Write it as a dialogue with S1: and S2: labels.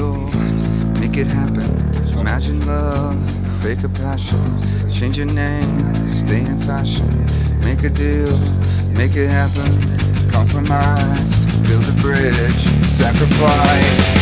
S1: miracle, make it happen. Imagine love, fake a passion. Change your name, stay in fashion. Make a deal, make it happen. Compromise, build a bridge, sacrifice.